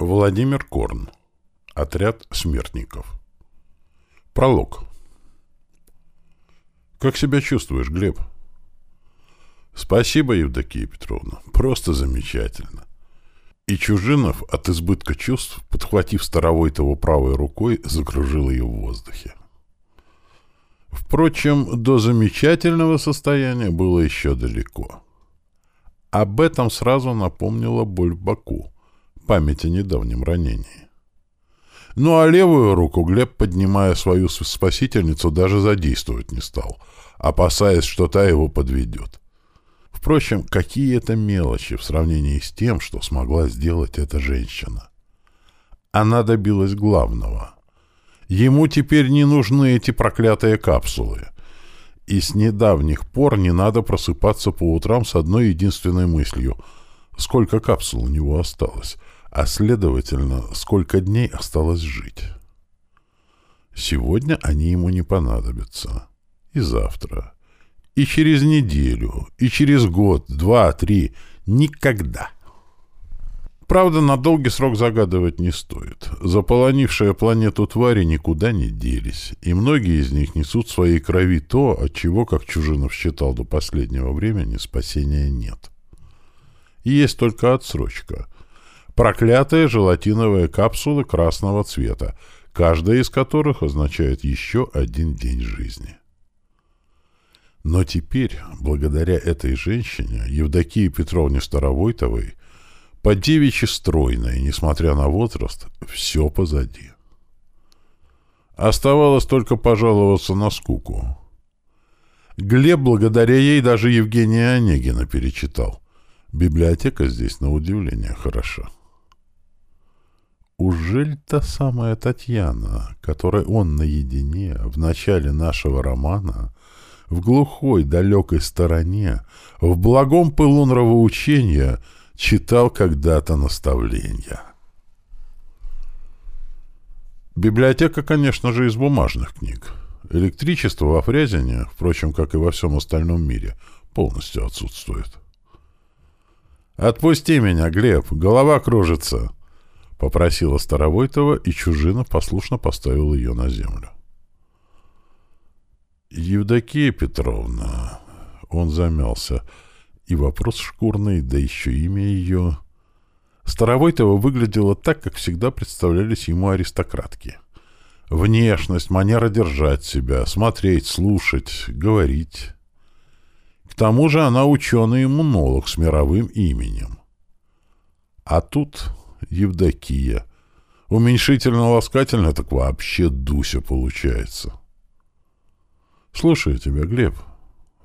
Владимир Корн. Отряд смертников. Пролог. Как себя чувствуешь, Глеб? Спасибо, Евдокия Петровна. Просто замечательно. И Чужинов от избытка чувств, подхватив Старовойтову правой рукой, закружил ее в воздухе. Впрочем, до замечательного состояния было еще далеко. Об этом сразу напомнила боль в боку память о недавнем ранении. Ну а левую руку Глеб, поднимая свою спасительницу, даже задействовать не стал, опасаясь, что та его подведет. Впрочем, какие это мелочи в сравнении с тем, что смогла сделать эта женщина. Она добилась главного. Ему теперь не нужны эти проклятые капсулы. И с недавних пор не надо просыпаться по утрам с одной единственной мыслью — сколько капсул у него осталось — а следовательно, сколько дней осталось жить. Сегодня они ему не понадобятся. И завтра. И через неделю. И через год, два, три. Никогда. Правда, на долгий срок загадывать не стоит. Заполонившие планету твари никуда не делись, и многие из них несут в своей крови то, от чего, как Чужинов считал до последнего времени, спасения нет. И есть только отсрочка — проклятые желатиновые капсулы красного цвета, каждая из которых означает еще один день жизни. Но теперь, благодаря этой женщине, Евдокии Петровне Старовойтовой, по девичьи стройной, несмотря на возраст, все позади. Оставалось только пожаловаться на скуку. Глеб благодаря ей даже Евгения Онегина перечитал. Библиотека здесь, на удивление, хороша. Ужель та самая Татьяна, которой он наедине в начале нашего романа, в глухой далекой стороне, в благом пылу нравоучения читал когда-то наставления? Библиотека, конечно же, из бумажных книг. Электричество во Фрязине, впрочем, как и во всем остальном мире, полностью отсутствует. «Отпусти меня, Глеб, голова кружится!» Попросила Старовойтова, и Чужинов послушно поставил ее на землю. «Евдокия Петровна...» Он замялся. И вопрос шкурный, да еще имя ее... Старовойтова выглядела так, как всегда представлялись ему аристократки. Внешность, манера держать себя, смотреть, слушать, говорить. К тому же она ученый-иммунолог с мировым именем. А тут Евдокия. Уменьшительно-ласкательно так вообще Дуся получается. Слушаю тебя, Глеб.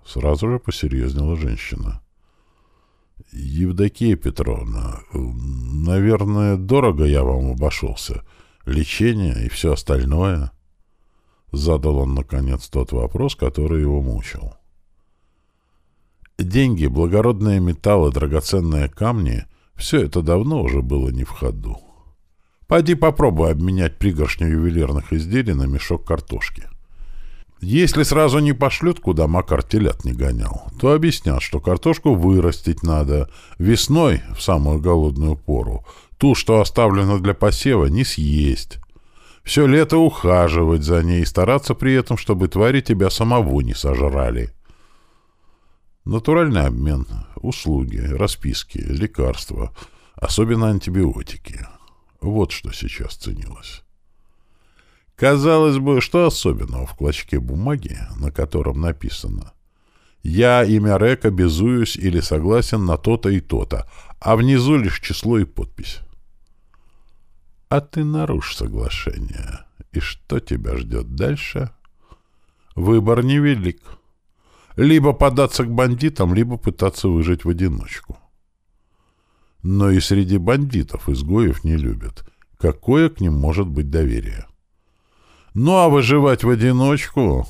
Сразу же посерьезнела женщина. Евдокия Петровна, наверное, дорого я вам обошелся. Лечение и все остальное. Задал он, наконец, тот вопрос, который его мучил. Деньги, благородные металлы, драгоценные камни все это давно уже было не в ходу. Пойди попробуй обменять пригоршню ювелирных изделий на мешок картошки. Если сразу не пошлют, куда Макар телят не гонял, то объяснят, что картошку вырастить надо весной в самую голодную пору, ту, что оставлена для посева, не съесть. Все лето ухаживать за ней и стараться при этом, чтобы твари тебя самого не сожрали. Натуральный обмен, услуги, расписки, лекарства, особенно антибиотики. Вот что сейчас ценилось. Казалось бы, что особенного в клочке бумаги, на котором написано «Я, имя Рек, обязуюсь или согласен на то-то и то-то», а внизу лишь число и подпись. А ты нарушь соглашение. И что тебя ждет дальше? Выбор невелик либо податься к бандитам, либо пытаться выжить в одиночку. Но и среди бандитов изгоев не любят. Какое к ним может быть доверие? Ну а выживать в одиночку...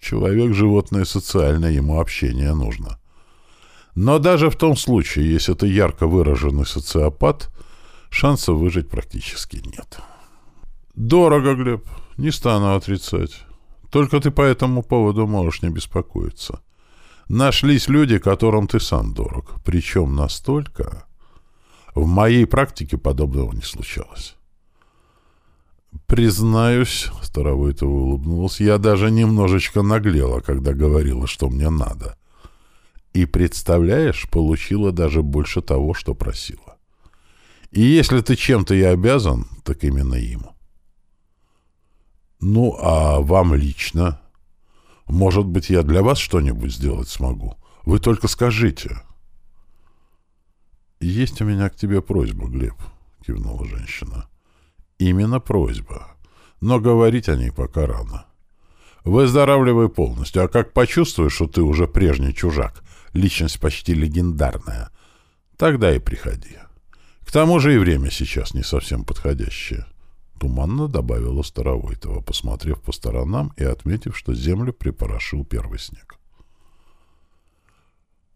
Человек — животное социальное, ему общение нужно. Но даже в том случае, если это ярко выраженный социопат, шансов выжить практически нет. Дорого, Глеб, не стану отрицать. Только ты по этому поводу можешь не беспокоиться. Нашлись люди, которым ты сам дорог. Причем настолько... В моей практике подобного не случалось. «Признаюсь», — Старовойтова улыбнулась, — «я даже немножечко наглела, когда говорила, что мне надо. И, представляешь, получила даже больше того, что просила. И если ты чем-то и обязан, так именно ему». «Ну, а вам лично? Может быть, я для вас что-нибудь сделать смогу? Вы только скажите». «Есть у меня к тебе просьба, Глеб», — кивнула женщина. «Именно просьба. Но говорить о ней пока рано. Выздоравливай полностью, а как почувствуешь, что ты уже прежний чужак, личность почти легендарная, тогда и приходи. К тому же и время сейчас не совсем подходящее». Туманно добавила Старовойтова, посмотрев по сторонам и отметив, что землю припорошил первый снег.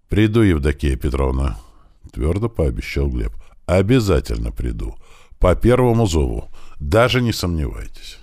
«Приду, Евдокия Петровна», — твердо пообещал Глеб. «Обязательно приду. По первому зову. Даже не сомневайтесь».